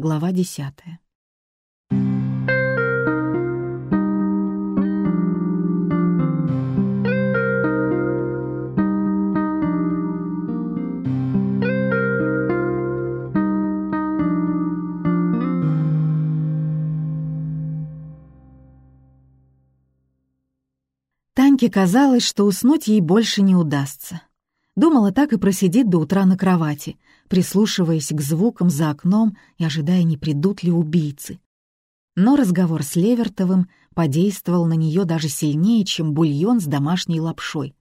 Глава десятая. Таньке казалось, что уснуть ей больше не удастся. Думала так и просидеть до утра на кровати, прислушиваясь к звукам за окном и ожидая, не придут ли убийцы. Но разговор с Левертовым подействовал на нее даже сильнее, чем бульон с домашней лапшой.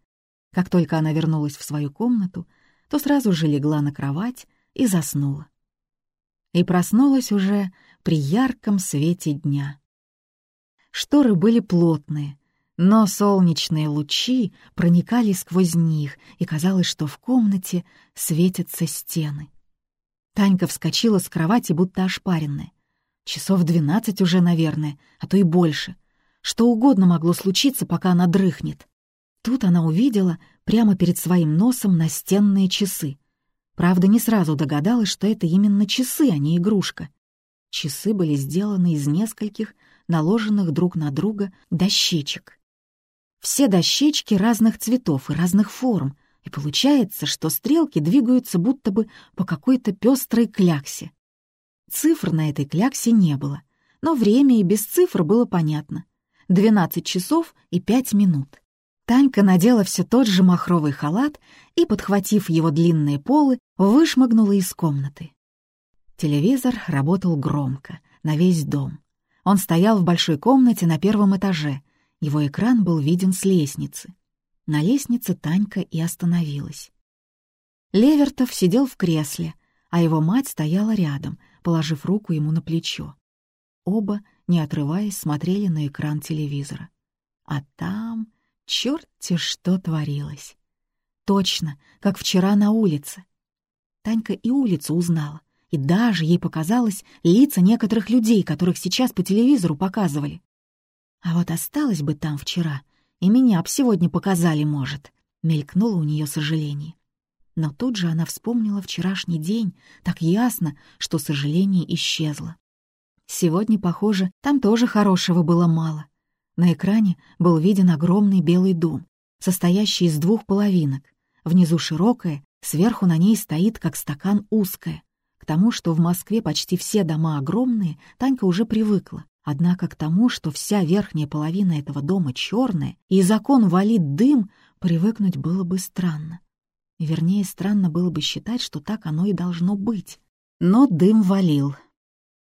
Как только она вернулась в свою комнату, то сразу же легла на кровать и заснула. И проснулась уже при ярком свете дня. Шторы были плотные, но солнечные лучи проникали сквозь них, и казалось, что в комнате светятся стены. Танька вскочила с кровати, будто ошпаренная. Часов двенадцать уже, наверное, а то и больше. Что угодно могло случиться, пока она дрыхнет. Тут она увидела прямо перед своим носом настенные часы. Правда, не сразу догадалась, что это именно часы, а не игрушка. Часы были сделаны из нескольких наложенных друг на друга дощечек. Все дощечки разных цветов и разных форм, и получается, что стрелки двигаются будто бы по какой-то пестрой кляксе. Цифр на этой кляксе не было, но время и без цифр было понятно. 12 часов и 5 минут. Танька надела все тот же махровый халат и, подхватив его длинные полы, вышмыгнула из комнаты. Телевизор работал громко, на весь дом. Он стоял в большой комнате на первом этаже, его экран был виден с лестницы. На лестнице Танька и остановилась. Левертов сидел в кресле, а его мать стояла рядом, положив руку ему на плечо. Оба, не отрываясь, смотрели на экран телевизора. А там черт-те что творилось. Точно, как вчера на улице. Танька и улицу узнала, и даже ей показалось лица некоторых людей, которых сейчас по телевизору показывали. А вот осталось бы там вчера, и меня б сегодня показали, может. Мелькнуло у нее сожаление. Но тут же она вспомнила вчерашний день, так ясно, что сожаление исчезло. Сегодня, похоже, там тоже хорошего было мало. На экране был виден огромный белый дом, состоящий из двух половинок. Внизу широкая, сверху на ней стоит, как стакан, узкая. К тому, что в Москве почти все дома огромные, Танька уже привыкла. Однако к тому, что вся верхняя половина этого дома черная, и закон валит дым, привыкнуть было бы странно. Вернее, странно было бы считать, что так оно и должно быть. Но дым валил.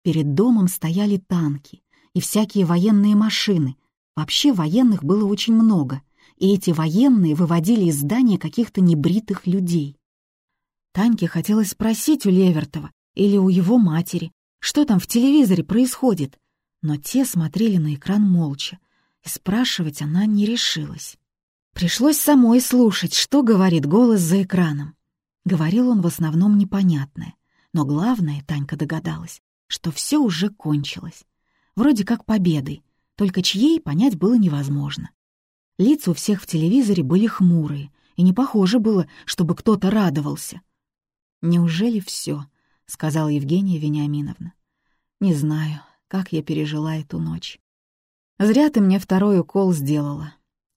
Перед домом стояли танки и всякие военные машины. Вообще военных было очень много, и эти военные выводили из здания каких-то небритых людей. Таньке хотелось спросить у Левертова или у его матери, что там в телевизоре происходит, но те смотрели на экран молча, и спрашивать она не решилась. Пришлось самой слушать, что говорит голос за экраном. Говорил он в основном непонятное, но главное, Танька догадалась, что все уже кончилось. Вроде как победой, только чьей понять было невозможно. Лица у всех в телевизоре были хмурые, и не похоже было, чтобы кто-то радовался. «Неужели все? сказала Евгения Вениаминовна. «Не знаю как я пережила эту ночь. «Зря ты мне второй укол сделала».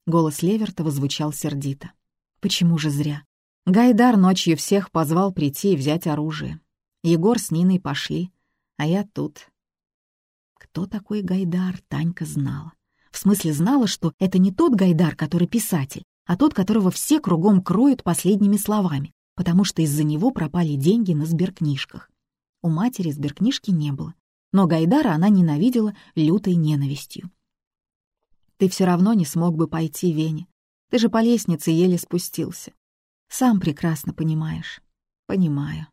Голос Левертова звучал сердито. «Почему же зря?» Гайдар ночью всех позвал прийти и взять оружие. Егор с Ниной пошли, а я тут. Кто такой Гайдар, Танька знала. В смысле знала, что это не тот Гайдар, который писатель, а тот, которого все кругом кроют последними словами, потому что из-за него пропали деньги на сберкнижках. У матери сберкнижки не было, но Гайдара она ненавидела лютой ненавистью. «Ты все равно не смог бы пойти, Вене. Ты же по лестнице еле спустился. Сам прекрасно понимаешь». «Понимаю».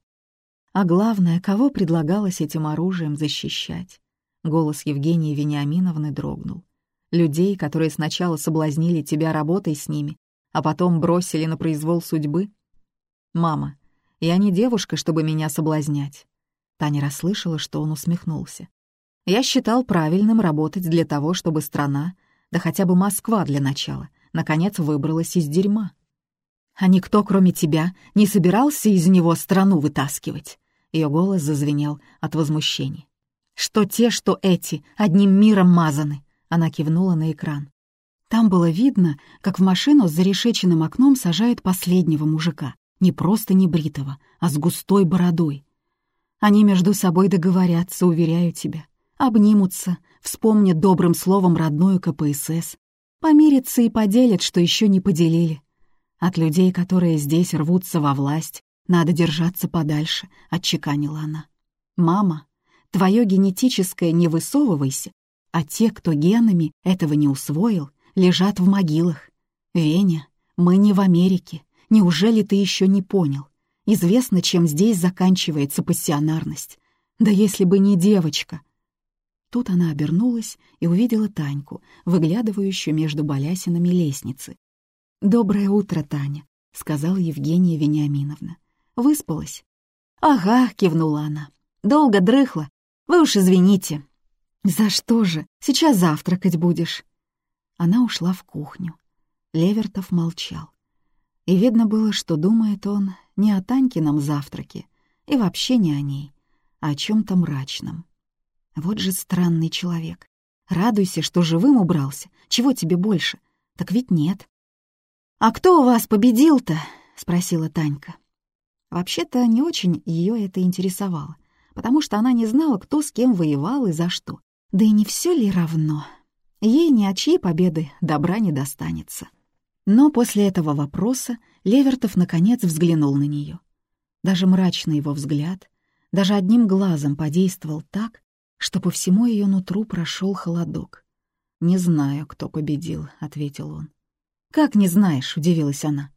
А главное, кого предлагалось этим оружием защищать? Голос Евгении Вениаминовны дрогнул. Людей, которые сначала соблазнили тебя работой с ними, а потом бросили на произвол судьбы? «Мама, я не девушка, чтобы меня соблазнять. Таня расслышала, что он усмехнулся. «Я считал правильным работать для того, чтобы страна, да хотя бы Москва для начала, наконец выбралась из дерьма. А никто, кроме тебя, не собирался из него страну вытаскивать?» Ее голос зазвенел от возмущения. «Что те, что эти, одним миром мазаны!» Она кивнула на экран. Там было видно, как в машину с зарешеченным окном сажают последнего мужика, не просто небритого, а с густой бородой. Они между собой договорятся, уверяю тебя. Обнимутся, вспомнят добрым словом родную КПСС, помирятся и поделят, что еще не поделили. От людей, которые здесь рвутся во власть, надо держаться подальше, — отчеканила она. «Мама, твое генетическое не высовывайся, а те, кто генами этого не усвоил, лежат в могилах. Веня, мы не в Америке. Неужели ты еще не понял? Известно, чем здесь заканчивается пассионарность. Да если бы не девочка!» Тут она обернулась и увидела Таньку, выглядывающую между балясинами лестницы. «Доброе утро, Таня», — сказала Евгения Вениаминовна. «Выспалась?» «Ага», — кивнула она. «Долго дрыхла. Вы уж извините». «За что же? Сейчас завтракать будешь». Она ушла в кухню. Левертов молчал. И видно было, что думает он не о Танькином завтраке и вообще не о ней, а о чем то мрачном. Вот же странный человек. Радуйся, что живым убрался. Чего тебе больше? Так ведь нет. «А кто у вас победил-то?» — спросила Танька. Вообще-то не очень ее это интересовало, потому что она не знала, кто с кем воевал и за что. Да и не все ли равно? Ей ни от чьей победы добра не достанется. Но после этого вопроса Левертов наконец взглянул на нее. Даже мрачный его взгляд, даже одним глазом подействовал так, что по всему ее нутру прошел холодок. «Не знаю, кто победил», — ответил он. «Как не знаешь?» — удивилась она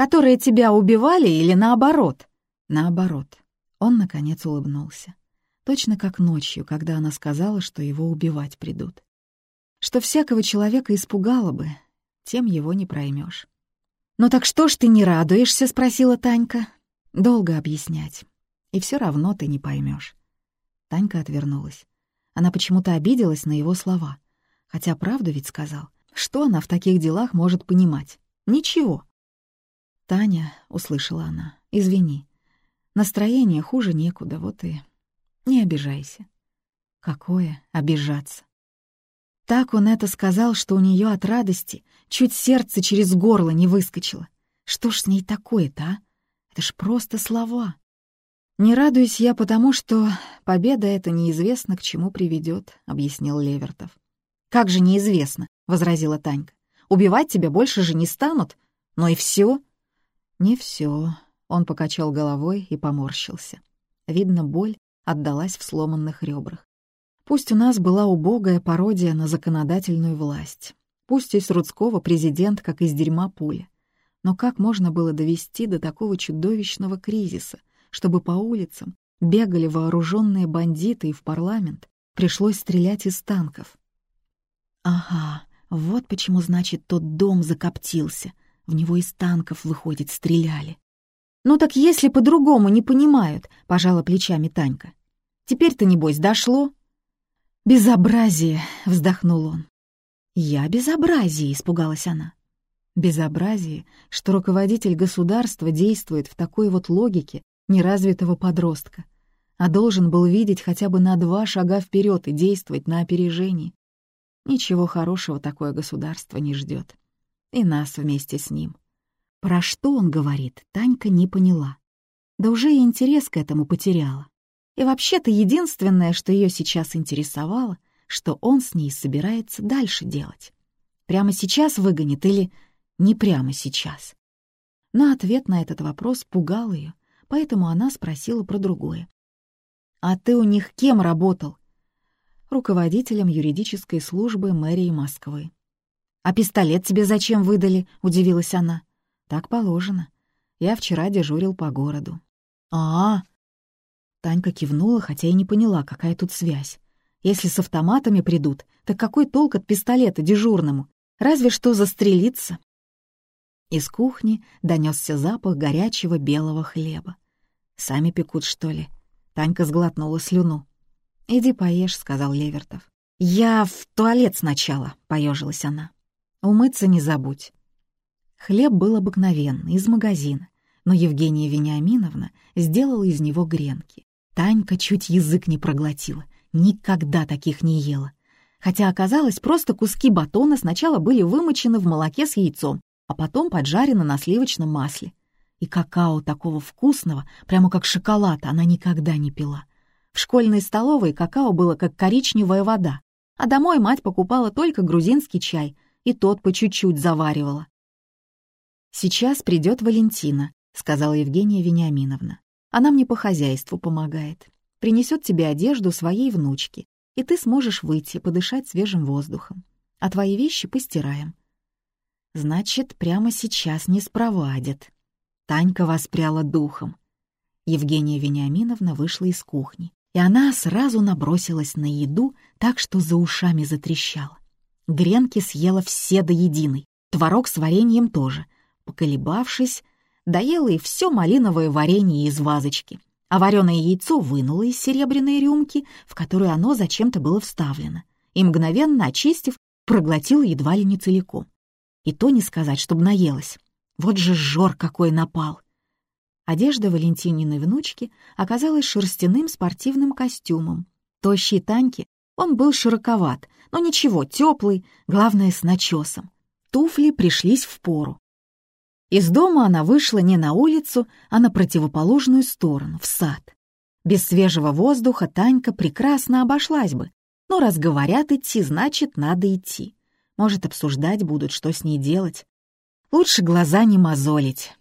которые тебя убивали или наоборот?» «Наоборот». Он, наконец, улыбнулся. Точно как ночью, когда она сказала, что его убивать придут. Что всякого человека испугало бы, тем его не проймешь. «Ну так что ж ты не радуешься?» — спросила Танька. «Долго объяснять. И все равно ты не поймешь. Танька отвернулась. Она почему-то обиделась на его слова. Хотя правду ведь сказал. Что она в таких делах может понимать? Ничего. «Таня», — услышала она, — «извини. Настроение хуже некуда, вот и... Не обижайся». Какое обижаться? Так он это сказал, что у нее от радости чуть сердце через горло не выскочило. Что ж с ней такое-то, а? Это ж просто слова. «Не радуюсь я потому, что победа эта неизвестно к чему приведет, объяснил Левертов. «Как же неизвестно?» — возразила Танька. «Убивать тебя больше же не станут. Но и все. «Не все», — он покачал головой и поморщился. Видно, боль отдалась в сломанных ребрах. Пусть у нас была убогая пародия на законодательную власть. Пусть из Рудского президент, как из дерьма пуля. Но как можно было довести до такого чудовищного кризиса, чтобы по улицам бегали вооруженные бандиты и в парламент пришлось стрелять из танков? Ага, вот почему, значит, тот дом закоптился, в него из танков, выходит, стреляли. «Ну так если по-другому не понимают», — пожала плечами Танька. «Теперь-то, небось, дошло?» «Безобразие!» — вздохнул он. «Я безобразие!» — испугалась она. Безобразие, что руководитель государства действует в такой вот логике неразвитого подростка, а должен был видеть хотя бы на два шага вперед и действовать на опережении. Ничего хорошего такое государство не ждет и нас вместе с ним. Про что он говорит, Танька не поняла. Да уже и интерес к этому потеряла. И вообще-то единственное, что ее сейчас интересовало, что он с ней собирается дальше делать. Прямо сейчас выгонит или не прямо сейчас? Но ответ на этот вопрос пугал ее, поэтому она спросила про другое. «А ты у них кем работал?» руководителем юридической службы мэрии Москвы. «А пистолет тебе зачем выдали?» — удивилась она. «Так положено. Я вчера дежурил по городу». «А-а!» Танька кивнула, хотя и не поняла, какая тут связь. «Если с автоматами придут, так какой толк от пистолета дежурному? Разве что застрелиться». Из кухни донесся запах горячего белого хлеба. «Сами пекут, что ли?» Танька сглотнула слюну. «Иди поешь», — сказал Левертов. «Я в туалет сначала», — поежилась она. Умыться не забудь. Хлеб был обыкновенный, из магазина, но Евгения Вениаминовна сделала из него гренки. Танька чуть язык не проглотила, никогда таких не ела. Хотя оказалось, просто куски батона сначала были вымочены в молоке с яйцом, а потом поджарены на сливочном масле. И какао такого вкусного, прямо как шоколад, она никогда не пила. В школьной столовой какао было как коричневая вода, а домой мать покупала только грузинский чай, и тот по чуть-чуть заваривала. «Сейчас придет Валентина», — сказала Евгения Вениаминовна. «Она мне по хозяйству помогает. Принесет тебе одежду своей внучки, и ты сможешь выйти, подышать свежим воздухом. А твои вещи постираем». «Значит, прямо сейчас не спровадят». Танька воспряла духом. Евгения Вениаминовна вышла из кухни, и она сразу набросилась на еду так, что за ушами затрещала. Гренки съела все до единой, творог с вареньем тоже. Поколебавшись, доела и все малиновое варенье из вазочки, а вареное яйцо вынула из серебряной рюмки, в которую оно зачем-то было вставлено, и, мгновенно очистив, проглотила едва ли не целиком. И то не сказать, чтобы наелась. Вот же жор какой напал! Одежда Валентининой внучки оказалась шерстяным спортивным костюмом. Тощей Таньке он был широковат, но ничего, теплый, главное, с начесом. Туфли пришлись в пору. Из дома она вышла не на улицу, а на противоположную сторону, в сад. Без свежего воздуха Танька прекрасно обошлась бы, но раз говорят идти, значит, надо идти. Может, обсуждать будут, что с ней делать. Лучше глаза не мозолить.